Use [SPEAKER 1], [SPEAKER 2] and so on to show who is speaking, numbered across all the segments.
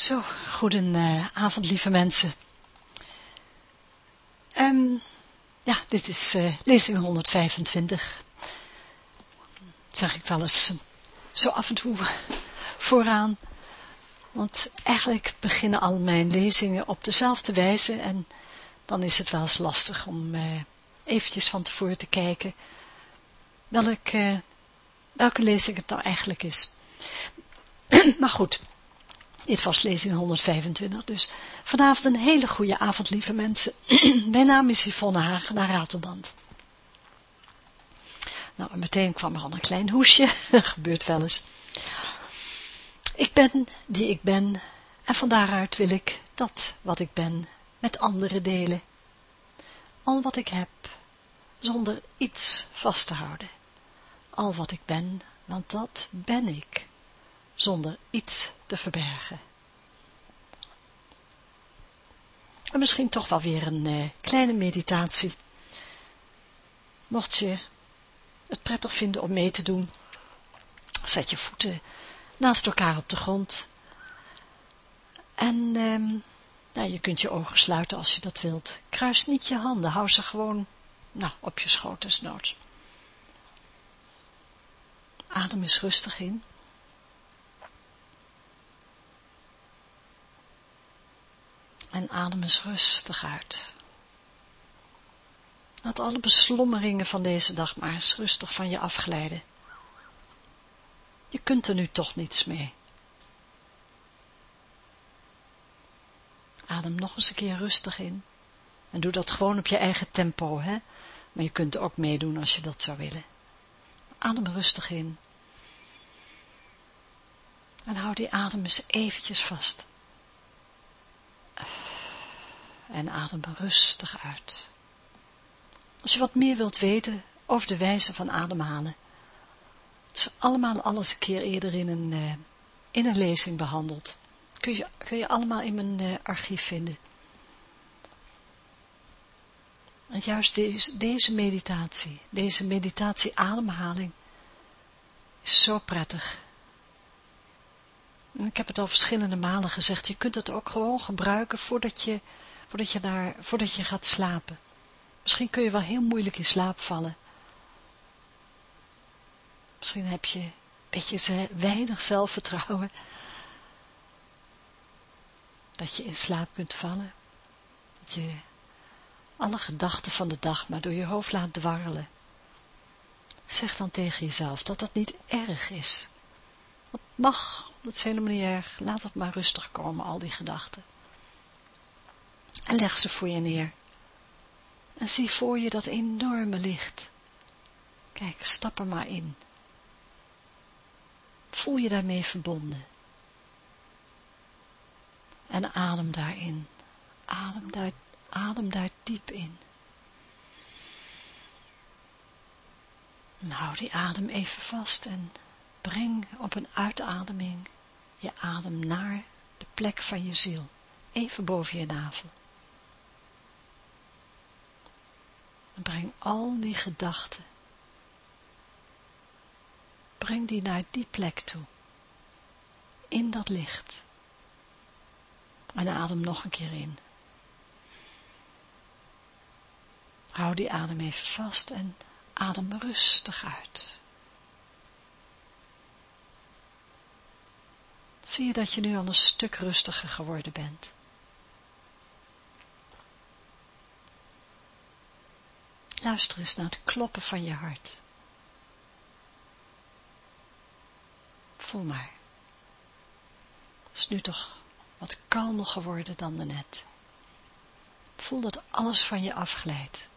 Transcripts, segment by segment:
[SPEAKER 1] Zo, goedenavond lieve mensen. Um, ja, dit is uh, lezing 125. Dat zeg ik wel eens zo af en toe vooraan. Want eigenlijk beginnen al mijn lezingen op dezelfde wijze en dan is het wel eens lastig om uh, eventjes van tevoren te kijken welk, welke lezing het nou eigenlijk is. maar goed, dit was lezing 125, dus vanavond een hele goede avond, lieve mensen. Mijn naam is Yvonne Hagen, naar Ratelband. Nou, meteen kwam er al een klein hoesje, gebeurt wel eens. Ik ben die ik ben, en van daaruit wil ik dat wat ik ben met anderen delen. Al wat ik heb, zonder iets vast te houden. Al wat ik ben, want dat ben ik zonder iets te verbergen. En misschien toch wel weer een uh, kleine meditatie. Mocht je het prettig vinden om mee te doen, zet je voeten naast elkaar op de grond. En nou, je kunt je ogen sluiten als je dat wilt. Kruis niet je handen, hou ze gewoon nou, op je schoot desnoods. Adem eens rustig in. En adem eens rustig uit. Laat alle beslommeringen van deze dag maar eens rustig van je afglijden. Je kunt er nu toch niets mee. Adem nog eens een keer rustig in. En doe dat gewoon op je eigen tempo, hè. Maar je kunt ook meedoen als je dat zou willen. Adem rustig in. En hou die adem eens eventjes vast en adem rustig uit. Als je wat meer wilt weten over de wijze van ademhalen, het is allemaal alles een keer eerder in een, uh, in een lezing behandeld. Kun je, kun je allemaal in mijn uh, archief vinden. En juist deze, deze meditatie, deze meditatie ademhaling, is zo prettig. En ik heb het al verschillende malen gezegd, je kunt het ook gewoon gebruiken voordat je voordat je, daar, voordat je gaat slapen. Misschien kun je wel heel moeilijk in slaap vallen. Misschien heb je een beetje weinig zelfvertrouwen. Dat je in slaap kunt vallen. Dat je alle gedachten van de dag maar door je hoofd laat dwarrelen. Zeg dan tegen jezelf dat dat niet erg is. Dat mag, dat is helemaal niet erg. Laat het maar rustig komen, al die gedachten en leg ze voor je neer. En zie voor je dat enorme licht. Kijk, stap er maar in. Voel je daarmee verbonden. En adem daarin. Adem daar, adem daar diep in. En hou die adem even vast en breng op een uitademing je adem naar de plek van je ziel, even boven je navel. Breng al die gedachten, breng die naar die plek toe, in dat licht. En adem nog een keer in. Hou die adem even vast en adem rustig uit. Zie je dat je nu al een stuk rustiger geworden bent. Luister eens naar het kloppen van je hart. Voel maar. Het is nu toch wat kalmer geworden dan net. Voel dat alles van je afglijdt.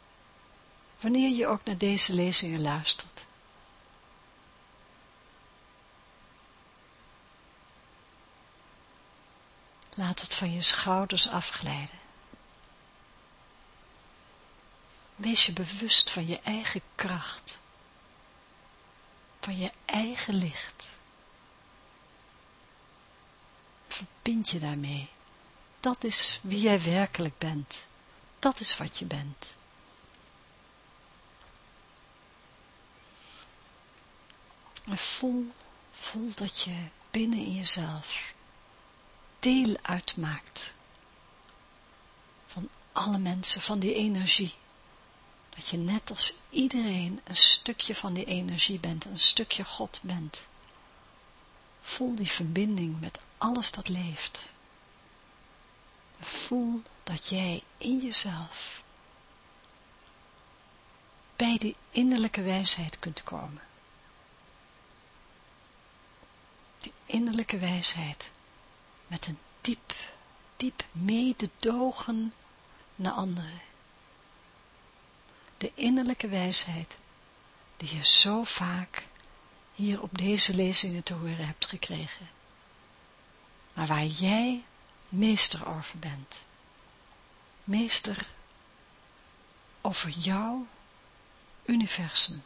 [SPEAKER 1] Wanneer je ook naar deze lezingen luistert. Laat het van je schouders afglijden. Wees je bewust van je eigen kracht, van je eigen licht. Verbind je daarmee. Dat is wie jij werkelijk bent. Dat is wat je bent. En voel, voel dat je binnen in jezelf deel uitmaakt van alle mensen, van die energie. Dat je net als iedereen een stukje van die energie bent, een stukje God bent. Voel die verbinding met alles dat leeft. Voel dat jij in jezelf bij die innerlijke wijsheid kunt komen. Die innerlijke wijsheid met een diep, diep mededogen naar anderen. De innerlijke wijsheid die je zo vaak hier op deze lezingen te horen hebt gekregen. Maar waar jij meester over bent. Meester over jouw universum.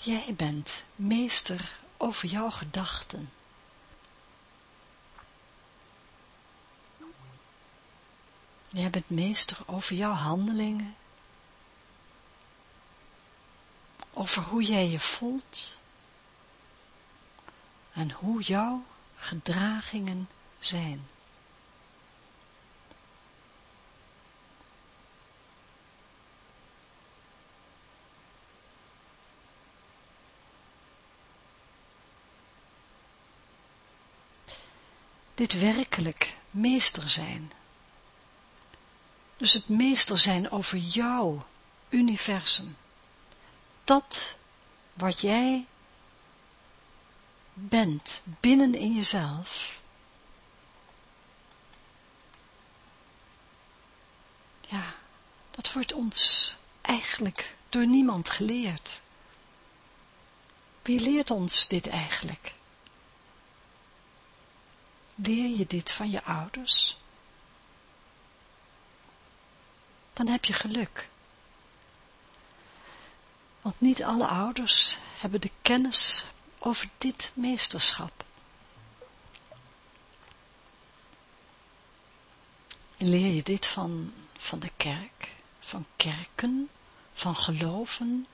[SPEAKER 1] Jij bent meester over jouw gedachten. Jij bent meester over jouw handelingen. Over hoe jij je voelt. En hoe jouw gedragingen zijn. Dit werkelijk meester zijn dus het meester zijn over jouw universum. Dat wat jij bent binnen in jezelf. Ja, dat wordt ons eigenlijk door niemand geleerd. Wie leert ons dit eigenlijk? Leer je dit van je ouders? dan heb je geluk. Want niet alle ouders hebben de kennis over dit meesterschap. leer je dit van, van de kerk, van kerken, van geloven?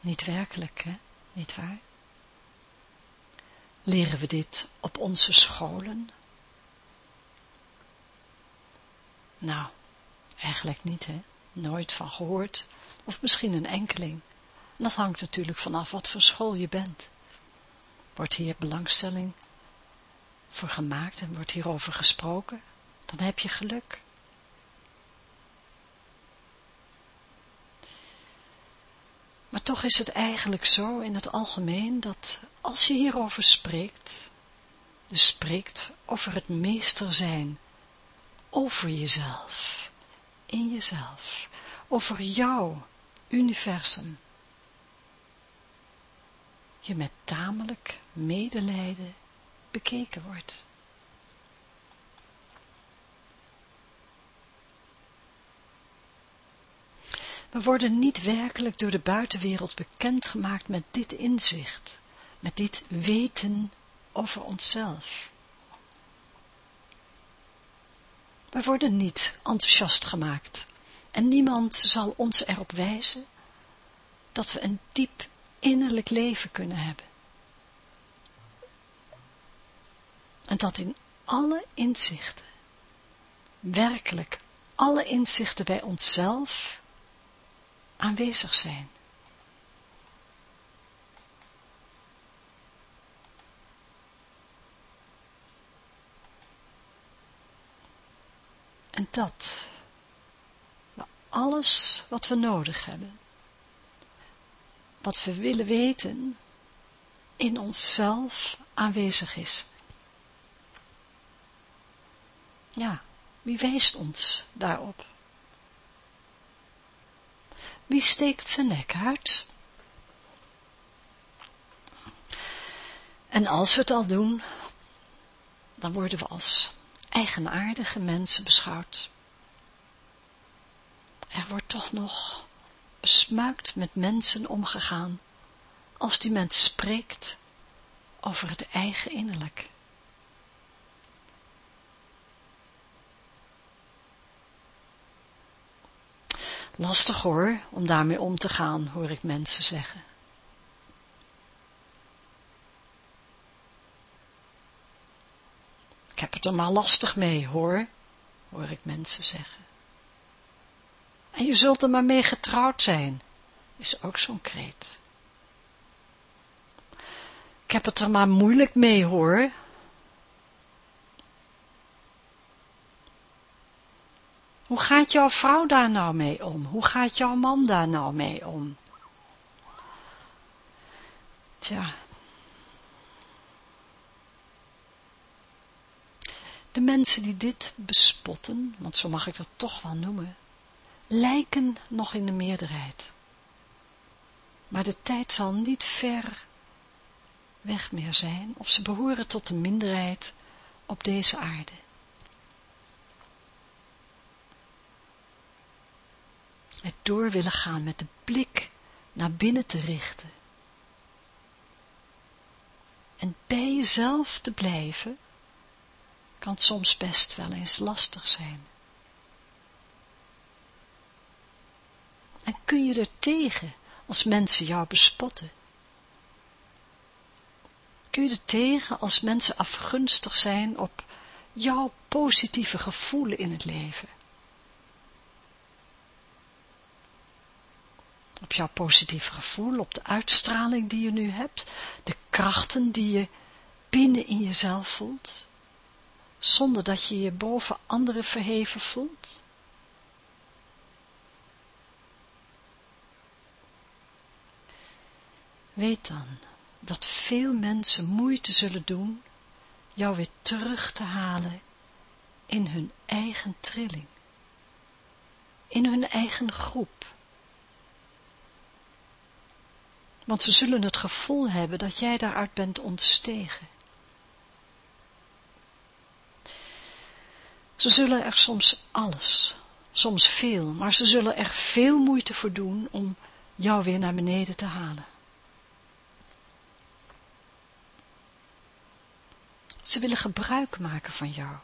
[SPEAKER 1] Niet werkelijk, hè? Niet waar? Leren we dit op onze scholen, Nou, eigenlijk niet, hè. Nooit van gehoord. Of misschien een enkeling. En dat hangt natuurlijk vanaf wat voor school je bent. Wordt hier belangstelling voor gemaakt en wordt hierover gesproken, dan heb je geluk. Maar toch is het eigenlijk zo in het algemeen dat als je hierover spreekt, dus spreekt over het meester zijn over jezelf, in jezelf, over jouw universum. Je met tamelijk medelijden bekeken wordt. We worden niet werkelijk door de buitenwereld bekendgemaakt met dit inzicht, met dit weten over onszelf. We worden niet enthousiast gemaakt en niemand zal ons erop wijzen dat we een diep innerlijk leven kunnen hebben. En dat in alle inzichten, werkelijk alle inzichten bij onszelf aanwezig zijn. En dat alles wat we nodig hebben, wat we willen weten, in onszelf aanwezig is. Ja, wie wijst ons daarop? Wie steekt zijn nek uit? En als we het al doen, dan worden we als eigenaardige mensen beschouwd. Er wordt toch nog besmuikt met mensen omgegaan, als die mens spreekt over het eigen innerlijk. Lastig hoor, om daarmee om te gaan, hoor ik mensen zeggen. Ik heb het er maar lastig mee, hoor, hoor ik mensen zeggen. En je zult er maar mee getrouwd zijn, is ook zo'n kreet. Ik heb het er maar moeilijk mee, hoor. Hoe gaat jouw vrouw daar nou mee om? Hoe gaat jouw man daar nou mee om? Tja. De mensen die dit bespotten, want zo mag ik dat toch wel noemen, lijken nog in de meerderheid. Maar de tijd zal niet ver weg meer zijn, of ze behoren tot de minderheid op deze aarde. Het door willen gaan met de blik naar binnen te richten. En bij jezelf te blijven, kan soms best wel eens lastig zijn. En kun je er tegen als mensen jou bespotten? Kun je er tegen als mensen afgunstig zijn op jouw positieve gevoelen in het leven? Op jouw positieve gevoel, op de uitstraling die je nu hebt, de krachten die je binnen in jezelf voelt, zonder dat je je boven anderen verheven voelt? Weet dan dat veel mensen moeite zullen doen jou weer terug te halen in hun eigen trilling, in hun eigen groep. Want ze zullen het gevoel hebben dat jij daaruit bent ontstegen. Ze zullen er soms alles, soms veel, maar ze zullen er veel moeite voor doen om jou weer naar beneden te halen. Ze willen gebruik maken van jou.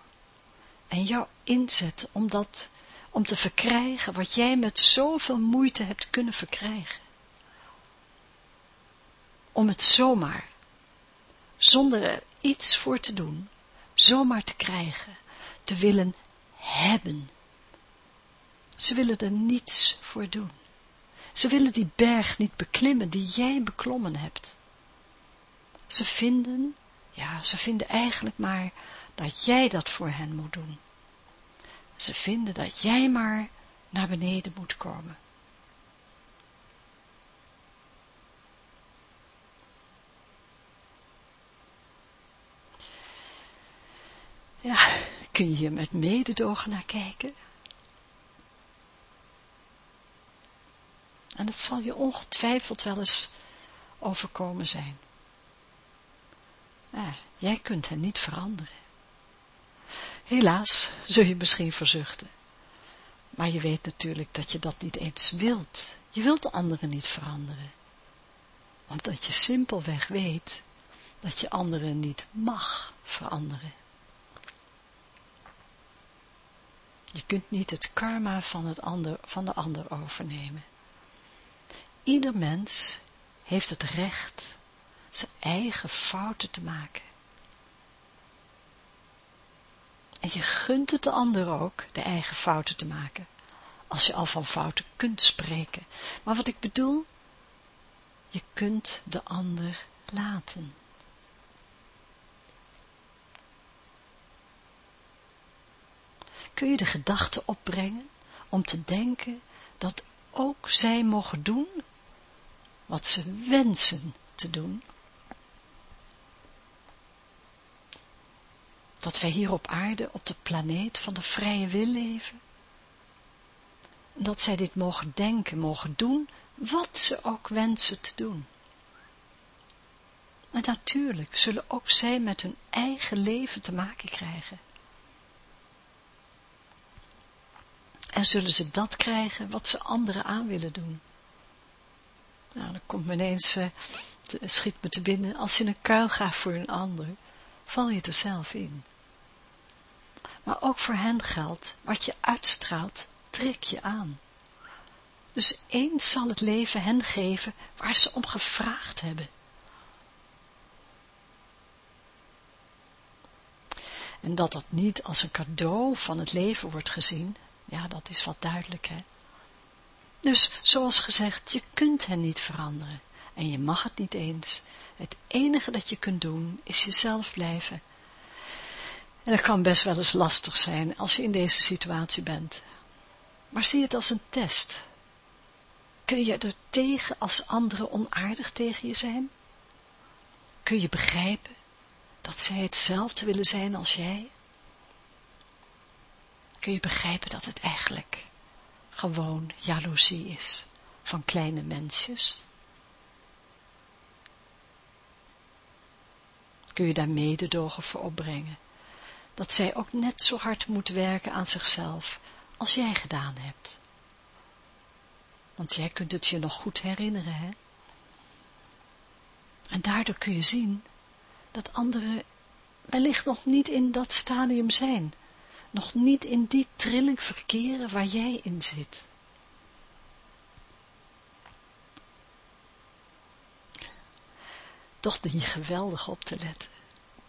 [SPEAKER 1] En jou inzetten om, dat, om te verkrijgen wat jij met zoveel moeite hebt kunnen verkrijgen. Om het zomaar, zonder er iets voor te doen, zomaar te krijgen, te willen hebben. Ze willen er niets voor doen. Ze willen die berg niet beklimmen die jij beklommen hebt. Ze vinden ja, ze vinden eigenlijk maar dat jij dat voor hen moet doen. Ze vinden dat jij maar naar beneden moet komen. Ja, kun je hier met mededogen naar kijken? En het zal je ongetwijfeld wel eens overkomen zijn. Jij kunt hen niet veranderen. Helaas, zul je misschien verzuchten. Maar je weet natuurlijk dat je dat niet eens wilt. Je wilt de anderen niet veranderen. Omdat je simpelweg weet dat je anderen niet mag veranderen. Je kunt niet het karma van, het ander, van de ander overnemen. Ieder mens heeft het recht zijn eigen fouten te maken. En je gunt het de ander ook, de eigen fouten te maken, als je al van fouten kunt spreken. Maar wat ik bedoel, je kunt de ander laten. Kun je de gedachte opbrengen om te denken dat ook zij mogen doen wat ze wensen te doen? dat wij hier op aarde, op de planeet van de vrije wil leven. En dat zij dit mogen denken, mogen doen, wat ze ook wensen te doen. En natuurlijk zullen ook zij met hun eigen leven te maken krijgen. En zullen ze dat krijgen wat ze anderen aan willen doen. Nou, dan komt me ineens, uh, schiet me te binnen, als je een kuil gaat voor een ander, val je er zelf in maar ook voor hen geldt, wat je uitstraalt, trek je aan. Dus eens zal het leven hen geven waar ze om gevraagd hebben. En dat dat niet als een cadeau van het leven wordt gezien, ja, dat is wat duidelijk, hè. Dus, zoals gezegd, je kunt hen niet veranderen. En je mag het niet eens. Het enige dat je kunt doen, is jezelf blijven. En dat kan best wel eens lastig zijn, als je in deze situatie bent. Maar zie het als een test. Kun je er tegen als anderen onaardig tegen je zijn? Kun je begrijpen dat zij hetzelfde willen zijn als jij? Kun je begrijpen dat het eigenlijk gewoon jaloezie is van kleine mensjes? Kun je daar mededogen voor opbrengen, dat zij ook net zo hard moet werken aan zichzelf als jij gedaan hebt? Want jij kunt het je nog goed herinneren, hè? En daardoor kun je zien dat anderen wellicht nog niet in dat stadium zijn, nog niet in die trilling verkeren waar jij in zit. Toch dien je geweldig op te letten.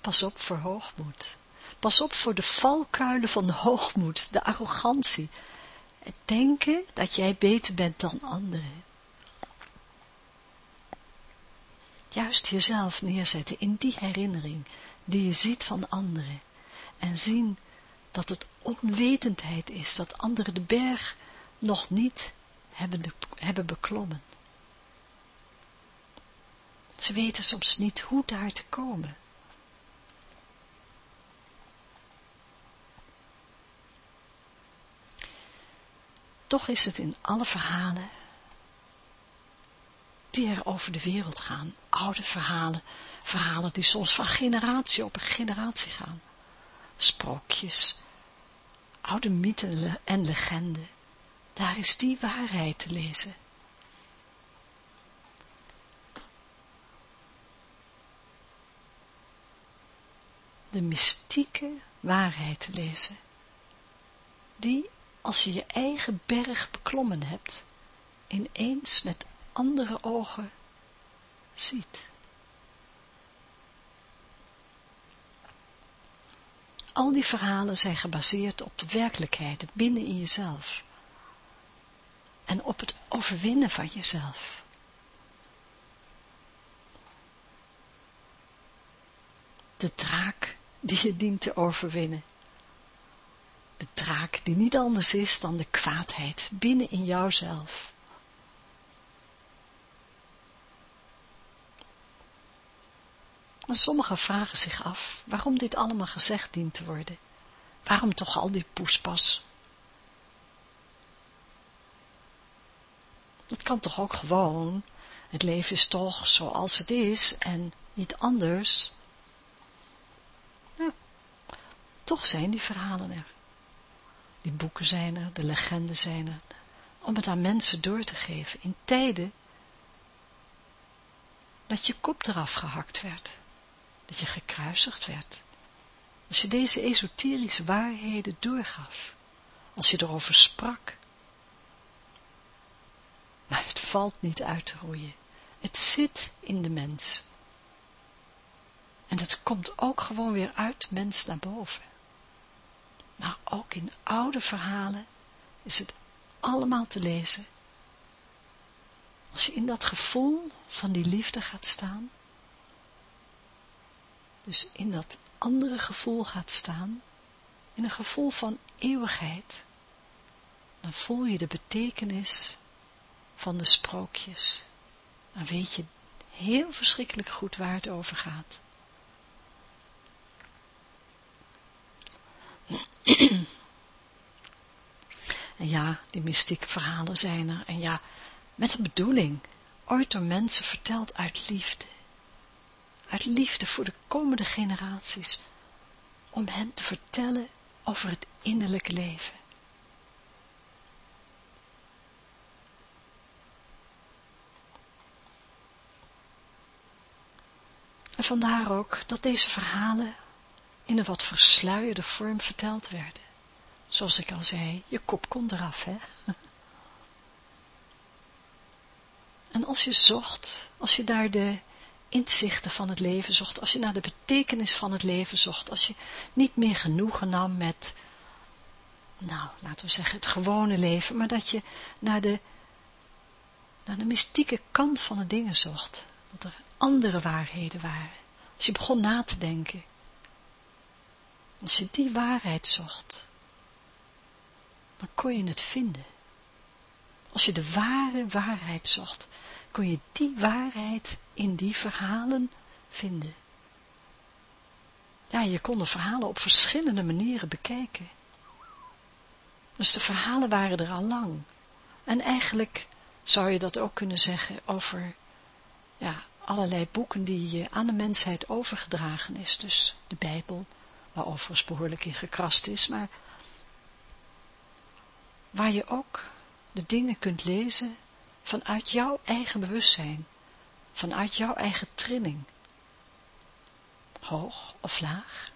[SPEAKER 1] Pas op voor hoogmoed. Pas op voor de valkuilen van de hoogmoed, de arrogantie. Het denken dat jij beter bent dan anderen. Juist jezelf neerzetten in die herinnering die je ziet van anderen. En zien dat het onwetendheid is, dat anderen de berg nog niet hebben, hebben beklommen. Ze weten soms niet hoe daar te komen. Toch is het in alle verhalen die er over de wereld gaan, oude verhalen, verhalen die soms van generatie op generatie gaan, sprookjes, oude mythen en legenden, daar is die waarheid te lezen. De mystieke waarheid te lezen, die als je je eigen berg beklommen hebt, ineens met andere ogen ziet. Al die verhalen zijn gebaseerd op de werkelijkheid binnen in jezelf. En op het overwinnen van jezelf. De draak die je dient te overwinnen. De draak die niet anders is dan de kwaadheid binnen in jouzelf. En sommigen vragen zich af waarom dit allemaal gezegd dient te worden. Waarom toch al die poespas? Dat kan toch ook gewoon. Het leven is toch zoals het is en niet anders. Toch zijn die verhalen er. Die boeken zijn er, de legenden zijn er, om het aan mensen door te geven in tijden dat je kop eraf gehakt werd dat je gekruisigd werd. Als je deze esoterische waarheden doorgaf, als je erover sprak. Maar het valt niet uit te roeien. Het zit in de mens. En het komt ook gewoon weer uit mens naar boven. Maar ook in oude verhalen is het allemaal te lezen. Als je in dat gevoel van die liefde gaat staan, dus in dat andere gevoel gaat staan, in een gevoel van eeuwigheid, dan voel je de betekenis van de sprookjes. Dan weet je heel verschrikkelijk goed waar het over gaat. En ja, die mystieke verhalen zijn er. En ja, met een bedoeling. Ooit door mensen verteld uit liefde uit liefde voor de komende generaties, om hen te vertellen over het innerlijke leven. En vandaar ook dat deze verhalen in een wat versluierde vorm verteld werden. Zoals ik al zei, je kop kon eraf, hè. En als je zocht, als je naar de inzichten van het leven zocht, als je naar de betekenis van het leven zocht, als je niet meer genoegen nam met, nou, laten we zeggen, het gewone leven, maar dat je naar de, naar de mystieke kant van de dingen zocht, dat er andere waarheden waren. Als je begon na te denken, als je die waarheid zocht, dan kon je het vinden. Als je de ware waarheid zocht, kon je die waarheid in die verhalen vinden. Ja, je kon de verhalen op verschillende manieren bekijken. Dus de verhalen waren er al lang. En eigenlijk zou je dat ook kunnen zeggen over ja, allerlei boeken die aan de mensheid overgedragen is. Dus de Bijbel, waar overigens behoorlijk in gekrast is, maar waar je ook de dingen kunt lezen vanuit jouw eigen bewustzijn, vanuit jouw eigen trilling. Hoog of laag.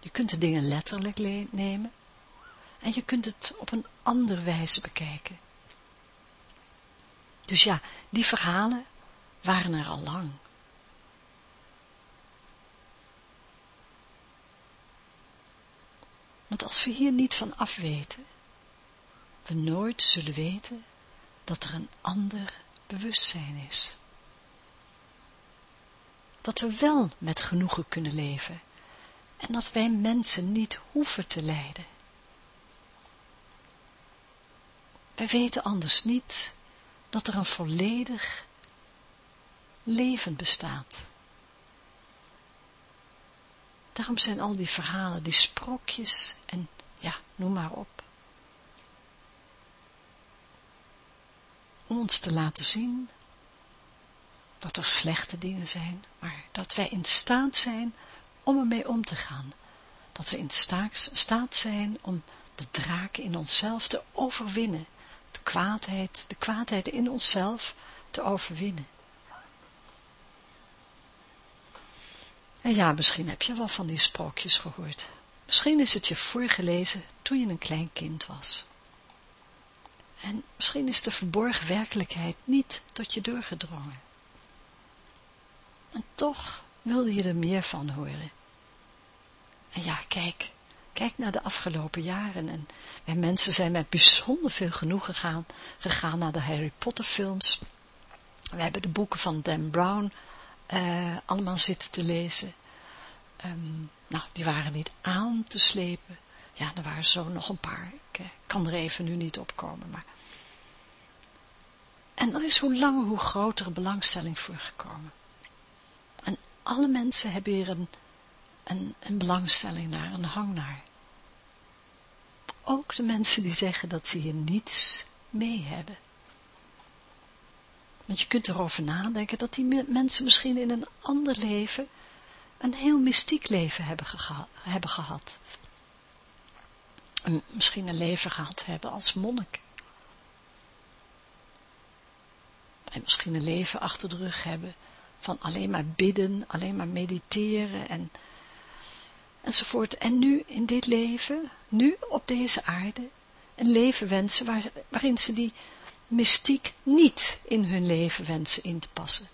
[SPEAKER 1] Je kunt de dingen letterlijk nemen en je kunt het op een andere wijze bekijken. Dus ja, die verhalen waren er al lang. Want als we hier niet van afweten, we nooit zullen weten dat er een ander bewustzijn is. Dat we wel met genoegen kunnen leven en dat wij mensen niet hoeven te lijden. Wij weten anders niet dat er een volledig leven bestaat. Daarom zijn al die verhalen, die sprookjes en ja, noem maar op. Om ons te laten zien dat er slechte dingen zijn, maar dat wij in staat zijn om ermee om te gaan. Dat we in staat zijn om de draken in onszelf te overwinnen. De kwaadheid, de kwaadheid in onszelf te overwinnen. En ja, misschien heb je wel van die sprookjes gehoord. Misschien is het je voorgelezen toen je een klein kind was. En misschien is de verborgen werkelijkheid niet tot je doorgedrongen. En toch wilde je er meer van horen. En ja, kijk, kijk naar de afgelopen jaren. En wij mensen zijn met bijzonder veel genoeg gegaan, gegaan naar de Harry Potter films. We hebben de boeken van Dan Brown uh, allemaal zitten te lezen. Um, nou, die waren niet aan te slepen. Ja, er waren zo nog een paar. Ik eh, kan er even nu niet op komen. Maar... En er is hoe langer hoe grotere belangstelling voor gekomen. En alle mensen hebben hier een, een, een belangstelling naar, een hang naar. Ook de mensen die zeggen dat ze hier niets mee hebben. Want je kunt erover nadenken dat die mensen misschien in een ander leven een heel mystiek leven hebben gehad. En misschien een leven gehad hebben als monnik. En misschien een leven achter de rug hebben van alleen maar bidden, alleen maar mediteren en, enzovoort. En nu in dit leven, nu op deze aarde, een leven wensen waar, waarin ze die mystiek niet in hun leven wensen in te passen.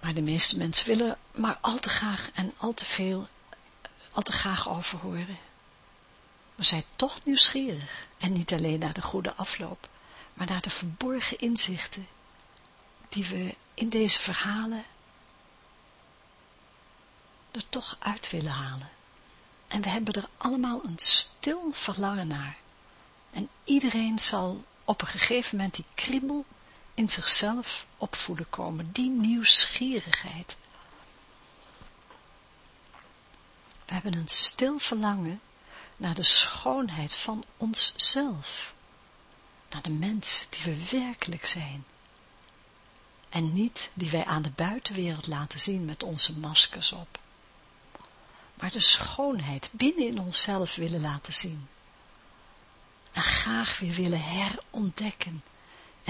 [SPEAKER 1] Maar de meeste mensen willen maar al te graag en al te veel, al te graag overhoren. We zijn toch nieuwsgierig en niet alleen naar de goede afloop, maar naar de verborgen inzichten die we in deze verhalen er toch uit willen halen. En we hebben er allemaal een stil verlangen naar. En iedereen zal op een gegeven moment die kriebel in zichzelf opvoelen komen, die nieuwsgierigheid. We hebben een stil verlangen naar de schoonheid van onszelf, naar de mens die we werkelijk zijn, en niet die wij aan de buitenwereld laten zien met onze maskers op, maar de schoonheid binnen in onszelf willen laten zien, en graag weer willen herontdekken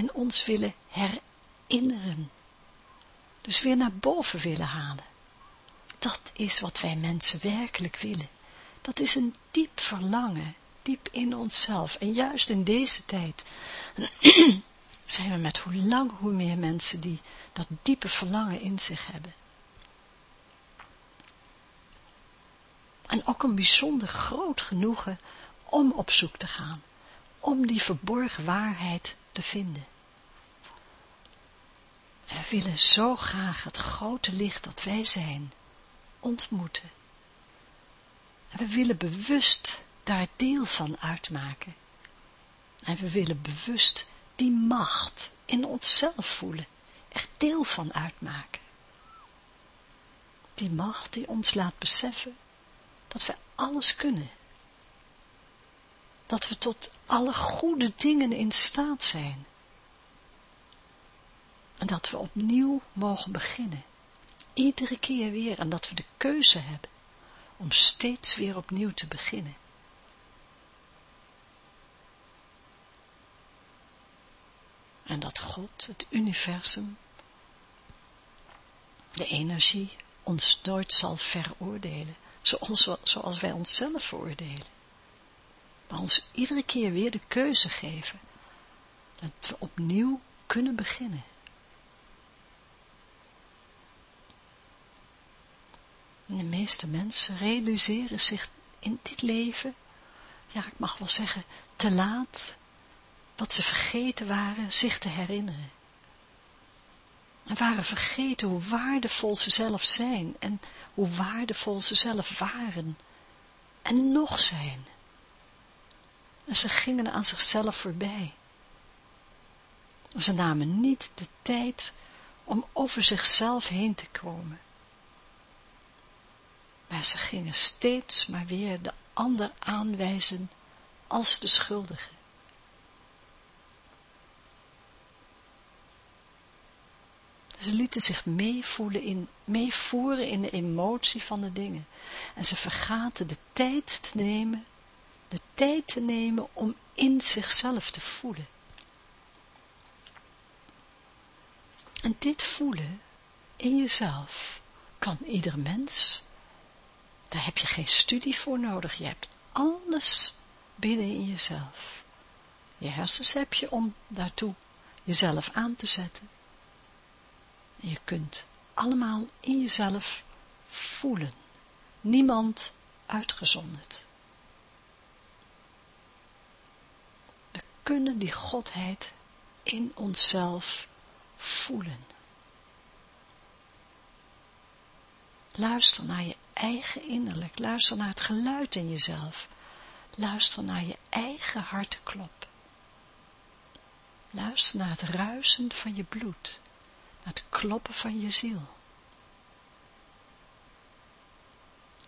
[SPEAKER 1] en ons willen herinneren. Dus weer naar boven willen halen. Dat is wat wij mensen werkelijk willen. Dat is een diep verlangen, diep in onszelf. En juist in deze tijd zijn we met hoe lang hoe meer mensen die dat diepe verlangen in zich hebben. En ook een bijzonder groot genoegen om op zoek te gaan, om die verborgen waarheid te vinden. En we willen zo graag het grote licht dat wij zijn, ontmoeten. En we willen bewust daar deel van uitmaken. En we willen bewust die macht in onszelf voelen, er deel van uitmaken. Die macht die ons laat beseffen dat we alles kunnen. Dat we tot alle goede dingen in staat zijn. En dat we opnieuw mogen beginnen. Iedere keer weer. En dat we de keuze hebben om steeds weer opnieuw te beginnen. En dat God, het universum, de energie, ons nooit zal veroordelen, zoals, wij onszelf veroordelen. Maar ons iedere keer weer de keuze geven, dat we opnieuw kunnen beginnen. En de meeste mensen realiseren zich in dit leven, ja, ik mag wel zeggen, te laat, wat ze vergeten waren zich te herinneren. En waren vergeten hoe waardevol ze zelf zijn en hoe waardevol ze zelf waren en nog zijn. En ze gingen aan zichzelf voorbij. Ze namen niet de tijd om over zichzelf heen te komen. Maar ze gingen steeds maar weer de ander aanwijzen als de schuldige. Ze lieten zich meevoelen in, meevoeren in de emotie van de dingen. En ze vergaten de tijd te nemen, de tijd te nemen om in zichzelf te voelen. En dit voelen in jezelf kan ieder mens. Daar heb je geen studie voor nodig. Je hebt alles binnen in jezelf. Je hersens heb je om daartoe jezelf aan te zetten. Je kunt allemaal in jezelf voelen. Niemand uitgezonderd. We kunnen die Godheid in onszelf voelen. Luister naar je eigen innerlijk. Luister naar het geluid in jezelf. Luister naar je eigen harteklop. Luister naar het ruisen van je bloed het kloppen van je ziel.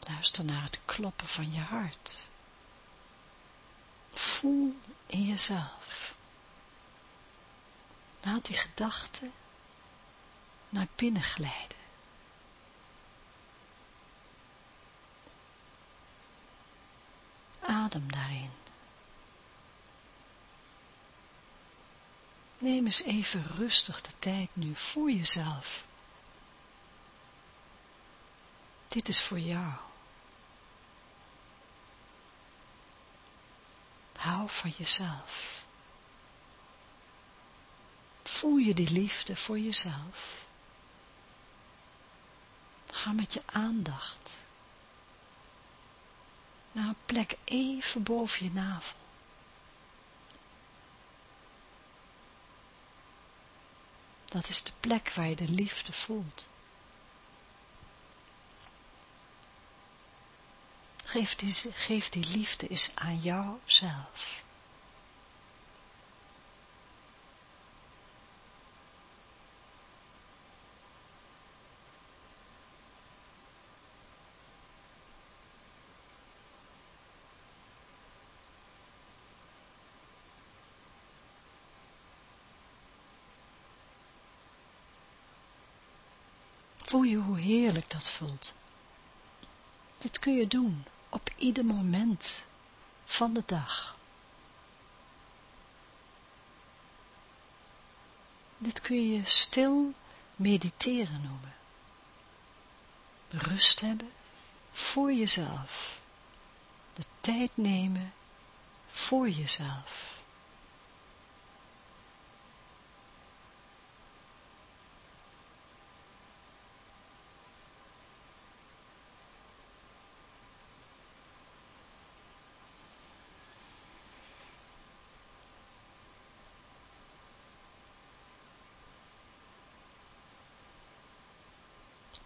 [SPEAKER 1] Luister naar het kloppen van je hart. Voel in jezelf. Laat die gedachten naar binnen glijden. Adem daarin. Neem eens even rustig de tijd nu voor jezelf. Dit is voor jou. Hou van jezelf. Voel je die liefde voor jezelf. Ga met je aandacht naar een plek even boven je navel. Dat is de plek waar je de liefde voelt. Geef die, geef die liefde eens aan jouzelf. Voel je hoe heerlijk dat voelt. Dit kun je doen op ieder moment van de dag. Dit kun je stil mediteren noemen. Rust hebben voor jezelf. tijd nemen voor jezelf.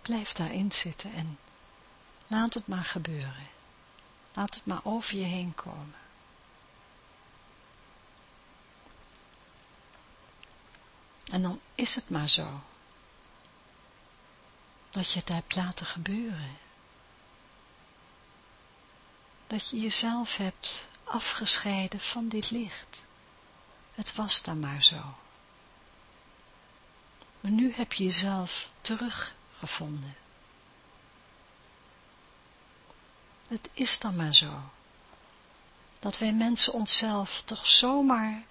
[SPEAKER 1] Blijf daarin zitten en laat het maar gebeuren. Laat het maar over je heen komen. En dan is het maar zo. Dat je het hebt laten gebeuren. Dat je jezelf hebt afgescheiden van dit licht. Het was dan maar zo. Maar nu heb je jezelf teruggevonden. Het is dan maar zo. Dat wij mensen onszelf toch zomaar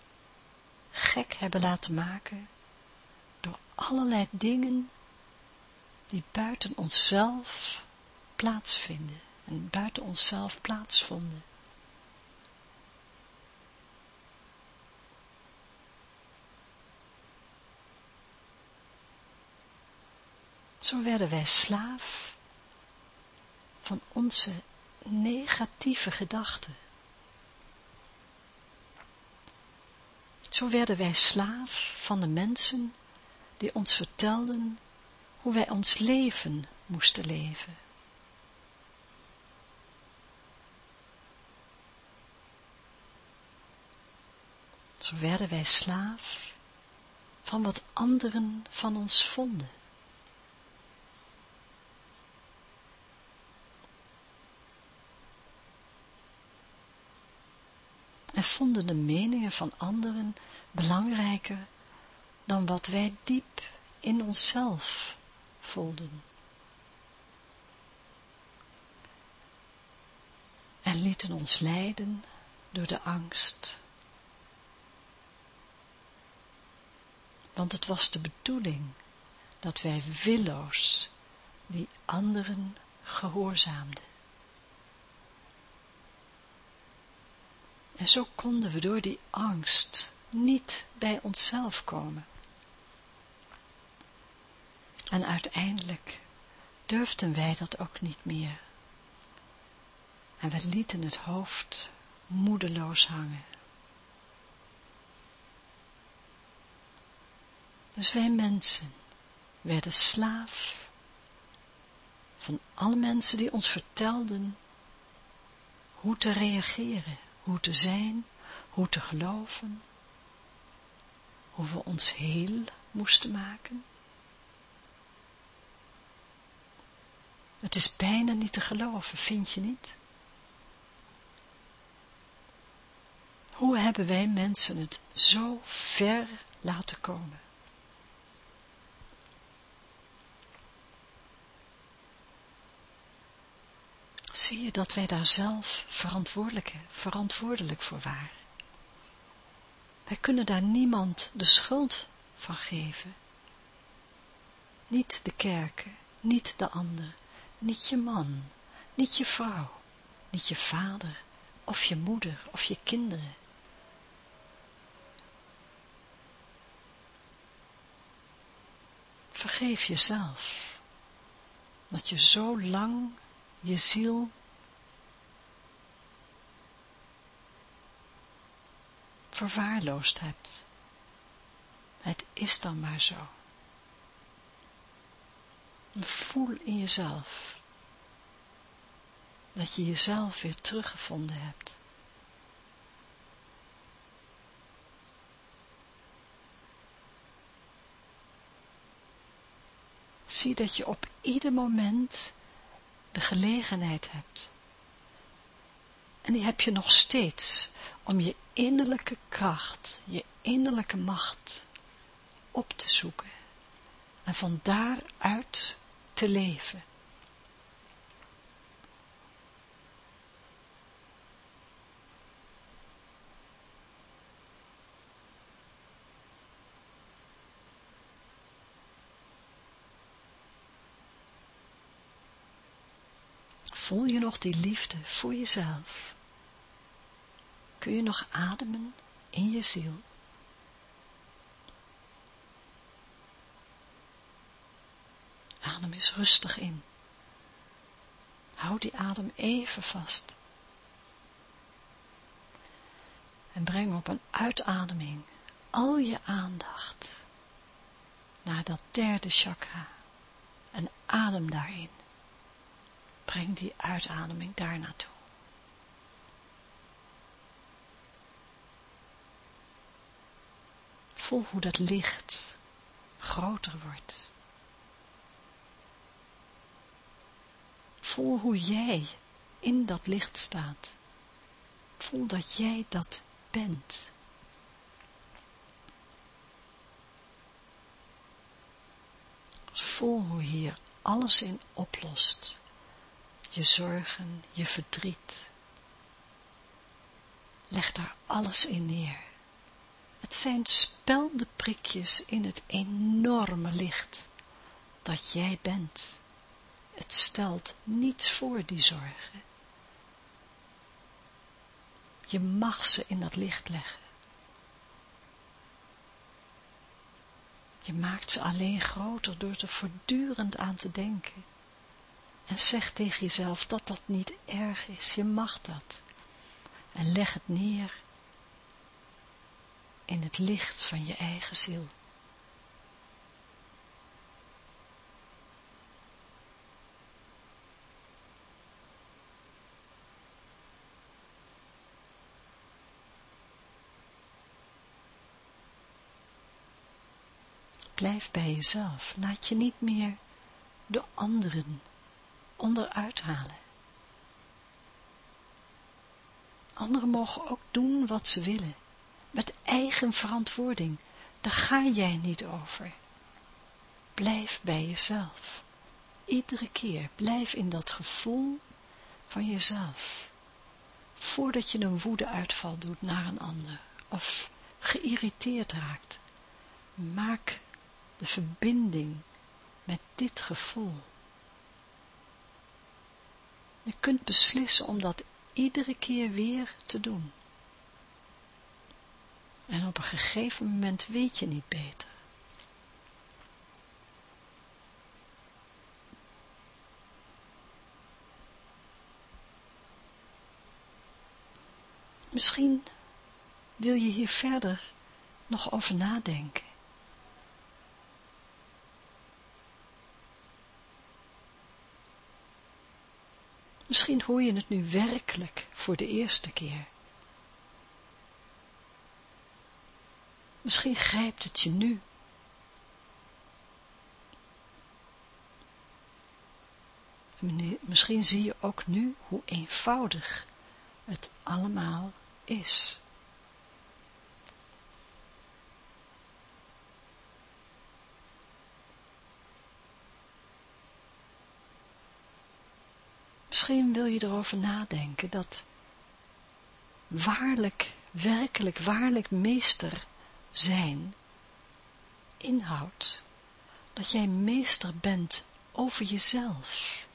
[SPEAKER 1] gek hebben laten maken door allerlei dingen die buiten onszelf plaatsvinden en buiten onszelf plaatsvonden. Zo werden wij slaaf van onze negatieve gedachten. Zo werden wij slaaf van de mensen die ons vertelden hoe wij ons leven moesten leven. Zo werden wij slaaf van wat anderen van ons vonden. En vonden de meningen van anderen belangrijker dan wat wij diep in onszelf voelden. En lieten ons leiden door de angst. Want het was de bedoeling dat wij willoos die anderen gehoorzaamden. En zo konden we door die angst niet bij onszelf komen. En uiteindelijk durfden wij dat ook niet meer. En we lieten het hoofd moedeloos hangen. Dus wij mensen werden slaaf van alle mensen die ons vertelden hoe te reageren hoe te zijn, hoe te geloven, hoe we ons heel moesten maken. Het is bijna niet te geloven, vind je niet? Hoe hebben wij mensen het zo ver laten komen? Zie je dat wij daar zelf verantwoordelijk, verantwoordelijk voor waren. Wij kunnen daar niemand de schuld van geven. Niet de kerken, niet de ander, niet je man, niet je vrouw, niet je vader, of je moeder, of je kinderen. Vergeef jezelf, dat je zo lang je ziel verwaarloosd hebt. Het is dan maar zo. Voel in jezelf dat je jezelf weer teruggevonden hebt. Zie dat je op ieder moment de gelegenheid hebt. En die heb je nog steeds om je innerlijke kracht, je innerlijke macht op te zoeken en van daaruit te leven. Voel je nog die liefde voor jezelf? Kun je nog ademen in je ziel? Adem eens rustig in. Houd die adem even vast. En breng op een uitademing al je aandacht naar dat derde chakra en adem daarin. Breng die uitademing daar naartoe. Voel hoe dat licht groter wordt. Voel hoe jij in dat licht staat. Voel dat jij dat bent. Voel hoe hier alles in oplost. Je zorgen, je verdriet. Leg daar alles in neer. Het zijn speldenprikjes in het enorme licht dat jij bent. Het stelt niets voor, die zorgen. Je mag ze in dat licht leggen. Je maakt ze alleen groter door er voortdurend aan te denken. En zeg tegen jezelf dat dat niet erg is. Je mag dat. En leg het neer in het licht van je eigen ziel. Blijf bij jezelf. Laat je niet meer de anderen onderuit halen. Anderen mogen ook doen wat ze willen, met eigen verantwoording. Daar ga jij niet over. Blijf bij jezelf. Iedere keer blijf in dat gevoel van jezelf. Voordat je een woedeuitval doet naar een ander of geïrriteerd raakt, maak de verbinding met dit gevoel. Je kunt beslissen om dat iedere keer weer te doen. En op een gegeven moment weet je niet beter. Misschien wil je hier verder nog over nadenken. Misschien hoor je het nu werkelijk voor de eerste keer. Misschien grijpt het je nu. Misschien zie je ook nu hoe eenvoudig het allemaal is. Misschien wil je erover nadenken dat waarlijk, werkelijk, waarlijk meester zijn inhoudt dat jij meester bent over jezelf.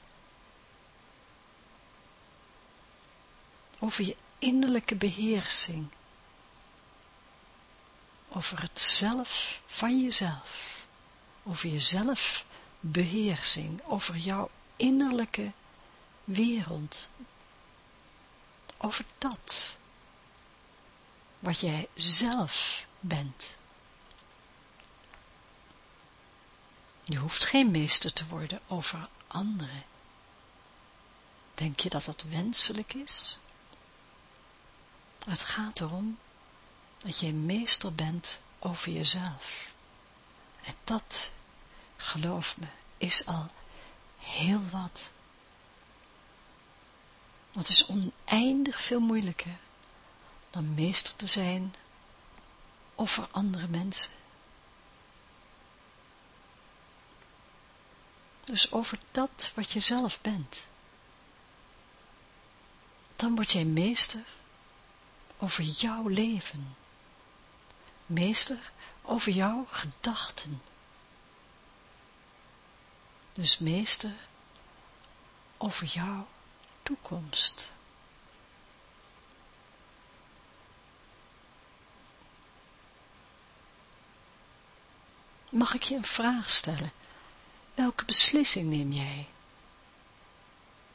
[SPEAKER 1] Over je innerlijke beheersing. Over het zelf van jezelf. Over jezelf beheersing. Over jouw innerlijke wereld. Over dat wat jij zelf bent. Je hoeft geen meester te worden over anderen. Denk je dat dat wenselijk is? Het gaat erom dat je meester bent over jezelf. En dat, geloof me, is al heel wat. Het is oneindig veel moeilijker dan meester te zijn over andere mensen. Dus over dat wat je zelf bent. Dan word jij meester over jouw leven. Meester over jouw gedachten. Dus meester over jouw toekomst. Mag ik je een vraag stellen? Welke beslissing neem jij?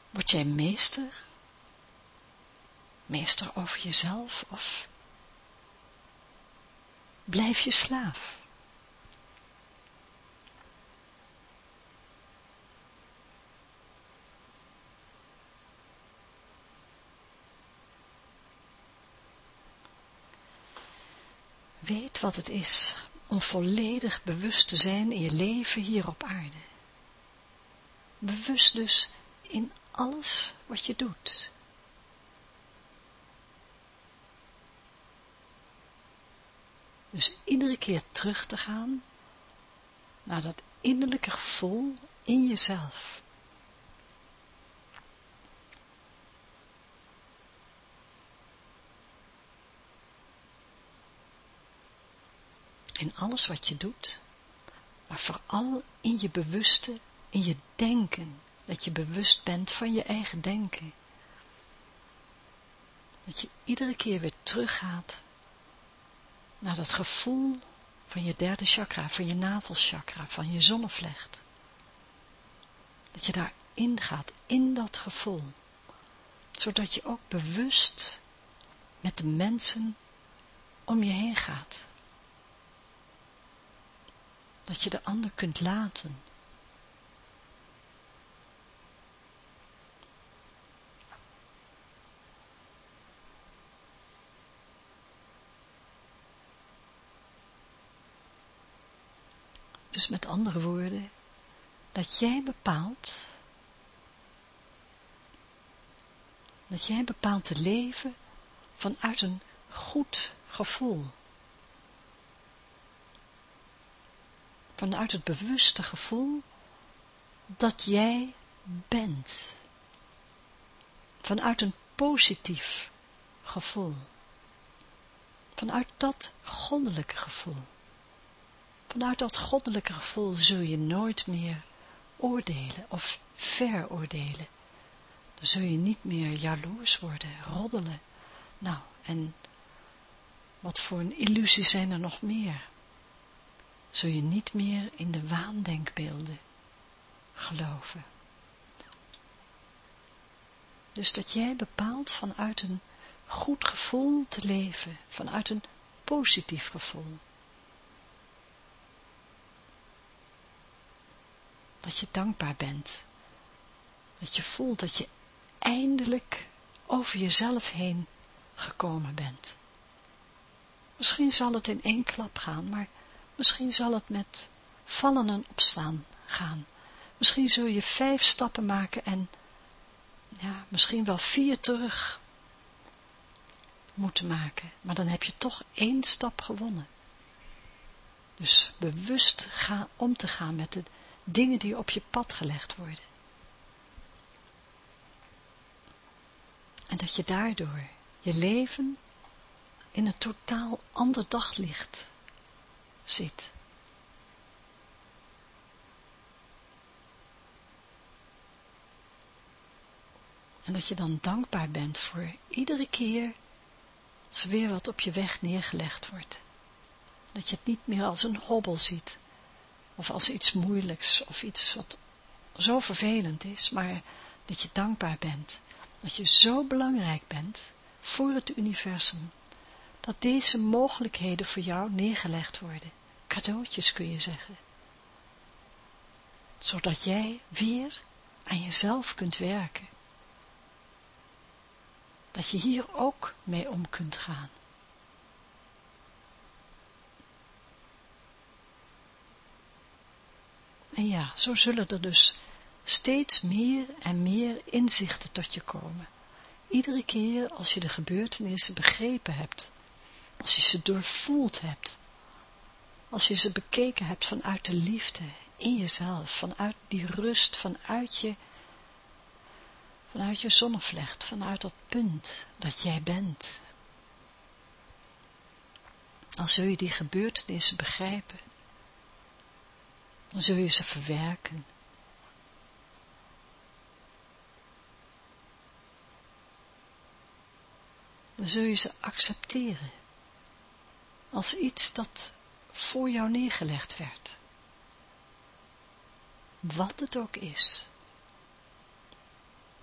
[SPEAKER 1] Word jij meester? Meester over jezelf of blijf je slaaf? Wat het is om volledig bewust te zijn in je leven hier op aarde. Bewust dus in alles wat je doet. Dus iedere keer terug te gaan naar dat innerlijke gevoel in jezelf. In alles wat je doet, maar vooral in je bewuste, in je denken, dat je bewust bent van je eigen denken. Dat je iedere keer weer teruggaat naar dat gevoel van je derde chakra, van je navelchakra, van je zonnevlecht. Dat je daarin gaat, in dat gevoel, zodat je ook bewust met de mensen om je heen gaat dat je de ander kunt laten. Dus met andere woorden, dat jij bepaalt, dat jij bepaalt te leven vanuit een goed gevoel. Vanuit het bewuste gevoel dat jij bent. Vanuit een positief gevoel. Vanuit dat goddelijke gevoel. Vanuit dat goddelijke gevoel zul je nooit meer oordelen of veroordelen. Dan zul je niet meer jaloers worden, roddelen. Nou, en wat voor een illusie zijn er nog meer? Zul je niet meer in de waandenkbeelden geloven. Dus dat jij bepaalt vanuit een goed gevoel te leven, vanuit een positief gevoel. Dat je dankbaar bent. Dat je voelt dat je eindelijk over jezelf heen gekomen bent. Misschien zal het in één klap gaan, maar Misschien zal het met vallen en opstaan gaan. Misschien zul je vijf stappen maken en ja, misschien wel vier terug moeten maken. Maar dan heb je toch één stap gewonnen. Dus bewust gaan, om te gaan met de dingen die op je pad gelegd worden. En dat je daardoor je leven in een totaal ander daglicht zit. En dat je dan dankbaar bent voor iedere keer als er weer wat op je weg neergelegd wordt. Dat je het niet meer als een hobbel ziet, of als iets moeilijks, of iets wat zo vervelend is, maar dat je dankbaar bent, dat je zo belangrijk bent voor het universum, dat deze mogelijkheden voor jou neergelegd worden cadeautjes kun je zeggen. Zodat jij weer aan jezelf kunt werken. Dat je hier ook mee om kunt gaan. En ja, zo zullen er dus steeds meer en meer inzichten tot je komen. Iedere keer als je de gebeurtenissen begrepen hebt, als je ze doorvoeld hebt, als je ze bekeken hebt vanuit de liefde in jezelf, vanuit die rust, vanuit je, vanuit je zonnevlecht, vanuit dat punt dat jij bent. Dan zul je die gebeurtenissen begrijpen. Dan zul je ze verwerken. Dan zul je ze accepteren als iets dat voor jou neergelegd werd. wat het ook is.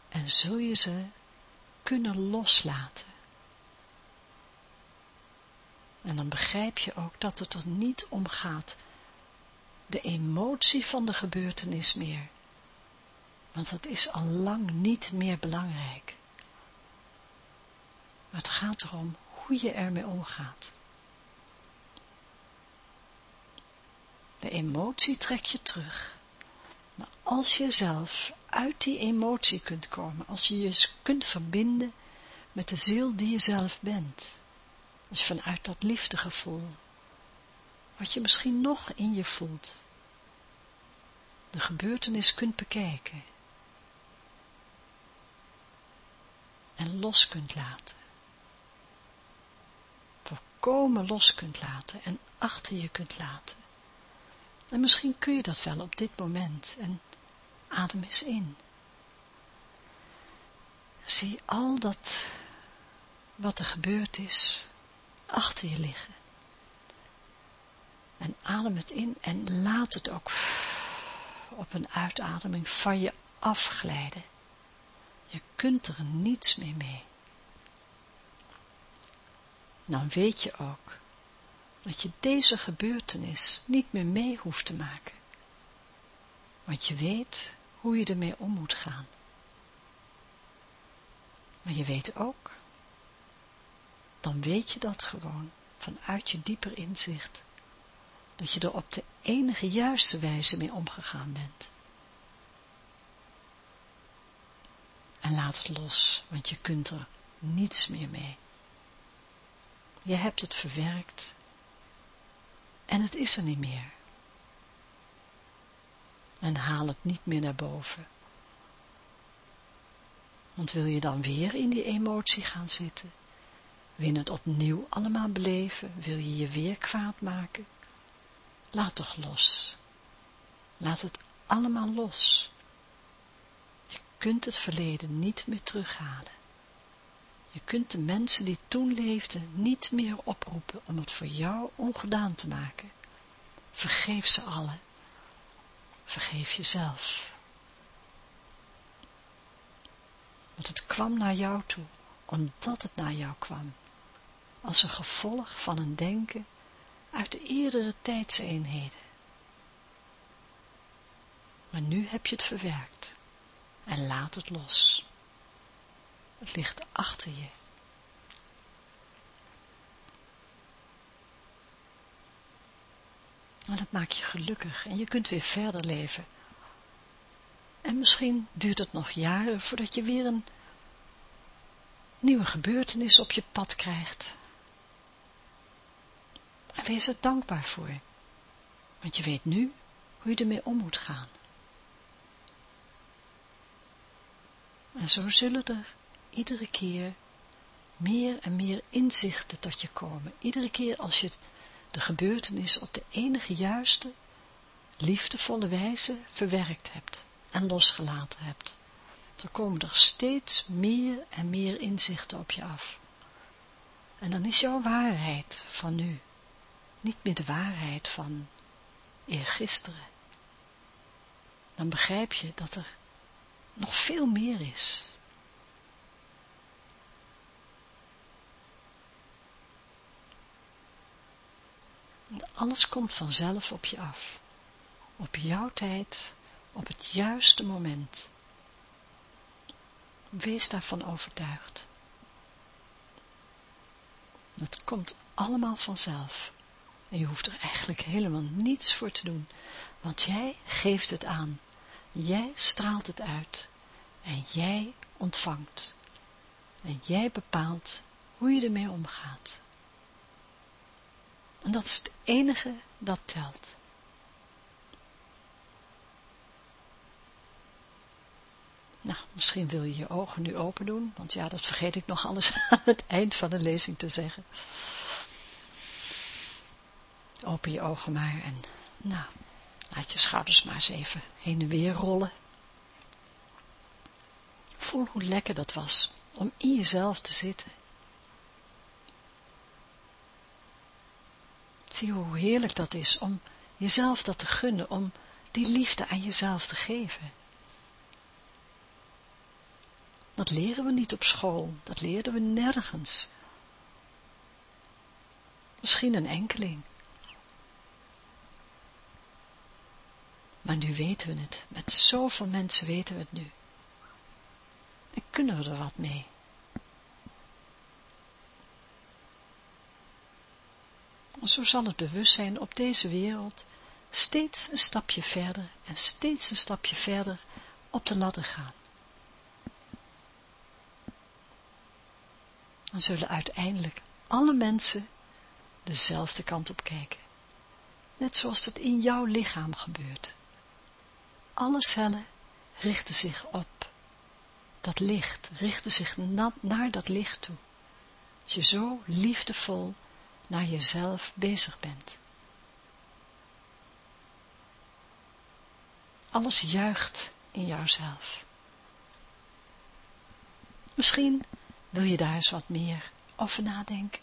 [SPEAKER 1] En zul je ze kunnen loslaten. En dan begrijp je ook dat het er niet om gaat, de emotie van de gebeurtenis meer. Want dat is al lang niet meer belangrijk. Maar het gaat erom hoe je ermee omgaat. De emotie trek je terug. Maar als je zelf uit die emotie kunt komen, als je je kunt verbinden met de ziel die je zelf bent, je vanuit dat liefdegevoel, wat je misschien nog in je voelt, de gebeurtenis kunt bekijken en los kunt laten. Volkomen los kunt laten en achter je kunt laten. En misschien kun je dat wel op dit moment en adem eens in. Zie al dat wat er gebeurd is achter je liggen. En adem het in en laat het ook op een uitademing van je afglijden. Je kunt er niets meer mee. Dan weet je ook dat je deze gebeurtenis niet meer mee hoeft te maken. Want je weet hoe je ermee om moet gaan. Maar je weet ook, dan weet je dat gewoon vanuit je dieper inzicht, dat je er op de enige juiste wijze mee omgegaan bent. En laat het los, want je kunt er niets meer mee. Je hebt het verwerkt en het is er niet meer. En haal het niet meer naar boven. Want wil je dan weer in die emotie gaan zitten? Wil je het opnieuw allemaal beleven? Wil je je weer kwaad maken? Laat toch los. Laat het allemaal los. Je kunt het verleden niet meer terughalen. Je kunt de mensen die toen leefden niet meer oproepen om het voor jou ongedaan te maken. Vergeef ze allen. Vergeef jezelf. Want het kwam naar jou toe, omdat het naar jou kwam. Als een gevolg van een denken uit de eerdere tijdseenheden. Maar nu heb je het verwerkt en laat het los. Ligt achter je. En dat maakt je gelukkig en je kunt weer verder leven. En misschien duurt het nog jaren voordat je weer een nieuwe gebeurtenis op je pad krijgt. En wees er dankbaar voor, want je weet nu hoe je ermee om moet gaan. En zo zullen er iedere keer meer en meer inzichten tot je komen. Iedere keer als je de gebeurtenis op de enige juiste, liefdevolle wijze verwerkt hebt en losgelaten hebt. Dan komen er steeds meer en meer inzichten op je af. En dan is jouw waarheid van nu niet meer de waarheid van eergisteren. Dan begrijp je dat er nog veel meer is. Alles komt vanzelf op je af. Op jouw tijd, op het juiste moment. Wees daarvan overtuigd. Het komt allemaal vanzelf. En je hoeft er eigenlijk helemaal niets voor te doen, want jij geeft het aan. Jij straalt het uit. En jij ontvangt. En jij bepaalt hoe je ermee omgaat. En dat is het enige dat telt. Nou, misschien wil je je ogen nu open doen, want ja, dat vergeet ik nog alles aan het eind van de lezing te zeggen. Open je ogen maar en, nou, laat je schouders maar eens even heen en weer rollen. Voel hoe lekker dat was om in jezelf te zitten Zie hoe heerlijk dat is om jezelf dat te gunnen, om die liefde aan jezelf te geven. Dat leren we niet op school, dat leerden we nergens. Misschien een enkeling. Maar nu weten we het. Met zoveel mensen weten we het nu. En kunnen we er wat mee? Zo zal het bewustzijn op deze wereld steeds een stapje verder en steeds een stapje verder op de ladder gaan. Dan zullen uiteindelijk alle mensen dezelfde kant op kijken. Net zoals het in jouw lichaam gebeurt. Alle cellen richten zich op dat licht, richten zich naar dat licht toe. Als je zo liefdevol naar jezelf bezig bent. Alles juicht in jouzelf. Misschien wil je daar eens wat meer over nadenken.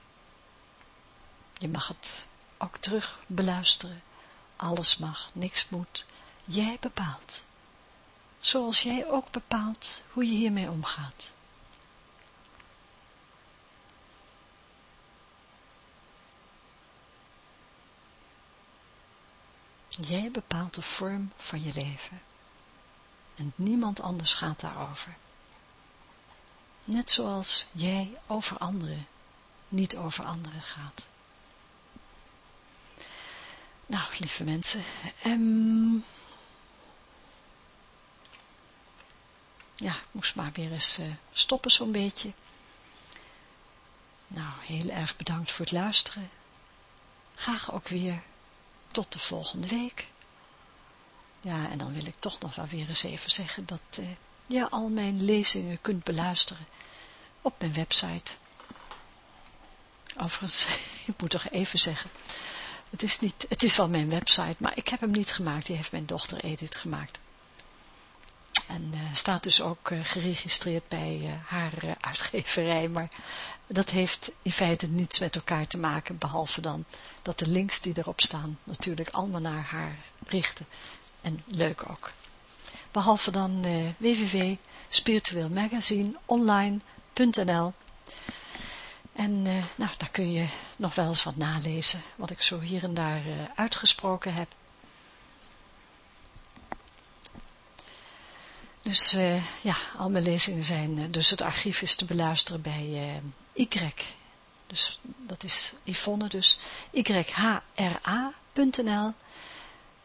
[SPEAKER 1] Je mag het ook terug beluisteren. Alles mag, niks moet. Jij bepaalt. Zoals jij ook bepaalt hoe je hiermee omgaat. Jij bepaalt de vorm van je leven. En niemand anders gaat daarover. Net zoals jij over anderen, niet over anderen gaat. Nou, lieve mensen, um, ja, ik moest maar weer eens uh, stoppen zo'n beetje. Nou, heel erg bedankt voor het luisteren. Graag ook weer tot de volgende week. Ja, en dan wil ik toch nog wel weer eens even zeggen dat uh, je al mijn lezingen kunt beluisteren op mijn website. Overigens, ik moet toch even zeggen, het is, niet, het is wel mijn website, maar ik heb hem niet gemaakt, die heeft mijn dochter Edith gemaakt. En uh, staat dus ook uh, geregistreerd bij uh, haar uitgeverij, maar dat heeft in feite niets met elkaar te maken, behalve dan dat de links die erop staan natuurlijk allemaal naar haar richten. En leuk ook. Behalve dan www.spiritueelmagazineonline.nl en nou, daar kun je nog wel eens wat nalezen, wat ik zo hier en daar uitgesproken heb. Dus uh, ja, al mijn lezingen zijn, uh, dus het archief is te beluisteren bij uh, Y. Dus dat is Yvonne, dus yhra.nl.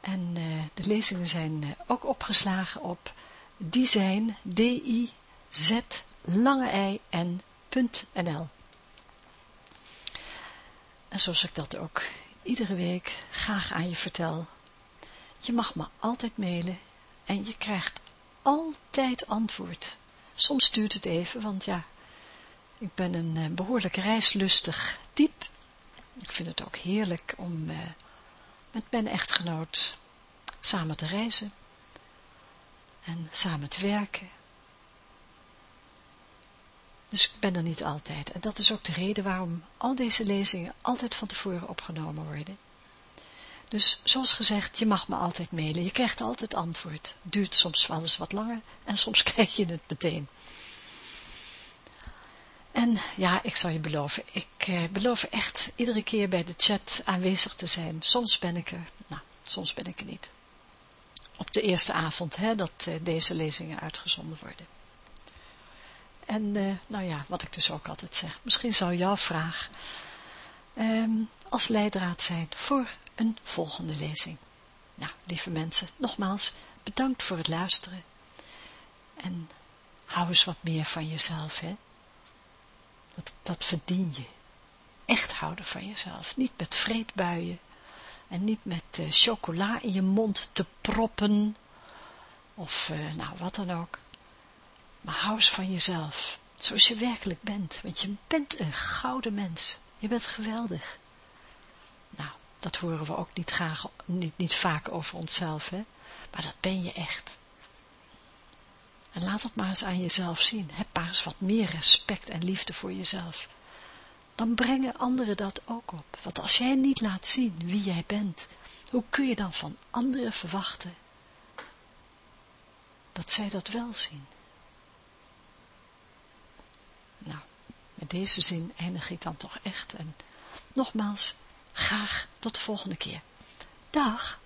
[SPEAKER 1] En de lezingen zijn ook opgeslagen op design, d-i-z, lange i n.nl. En zoals ik dat ook iedere week graag aan je vertel, je mag me altijd mailen en je krijgt altijd antwoord. Soms duurt het even, want ja, ik ben een uh, behoorlijk reislustig type. Ik vind het ook heerlijk om uh, met mijn echtgenoot samen te reizen en samen te werken. Dus ik ben er niet altijd. En dat is ook de reden waarom al deze lezingen altijd van tevoren opgenomen worden. Dus zoals gezegd, je mag me altijd mailen. Je krijgt altijd antwoord. Duurt soms wel eens wat langer en soms krijg je het meteen. En ja, ik zal je beloven, ik eh, beloof echt iedere keer bij de chat aanwezig te zijn. Soms ben ik er, nou, soms ben ik er niet. Op de eerste avond, hè, dat eh, deze lezingen uitgezonden worden. En, eh, nou ja, wat ik dus ook altijd zeg, misschien zou jouw vraag ehm, als leidraad zijn voor een volgende lezing. Nou, lieve mensen, nogmaals, bedankt voor het luisteren. En hou eens wat meer van jezelf, hè. Dat, dat verdien je. Echt houden van jezelf. Niet met vreedbuien. En niet met uh, chocola in je mond te proppen. Of, uh, nou, wat dan ook. Maar hou eens van jezelf. Zoals je werkelijk bent. Want je bent een gouden mens. Je bent geweldig. Dat horen we ook niet, graag, niet, niet vaak over onszelf, hè? maar dat ben je echt. En laat het maar eens aan jezelf zien. Heb maar eens wat meer respect en liefde voor jezelf. Dan brengen anderen dat ook op. Want als jij niet laat zien wie jij bent, hoe kun je dan van anderen verwachten dat zij dat wel zien. Nou, met deze zin eindig ik dan toch echt en nogmaals, graag tot de volgende keer. Dag!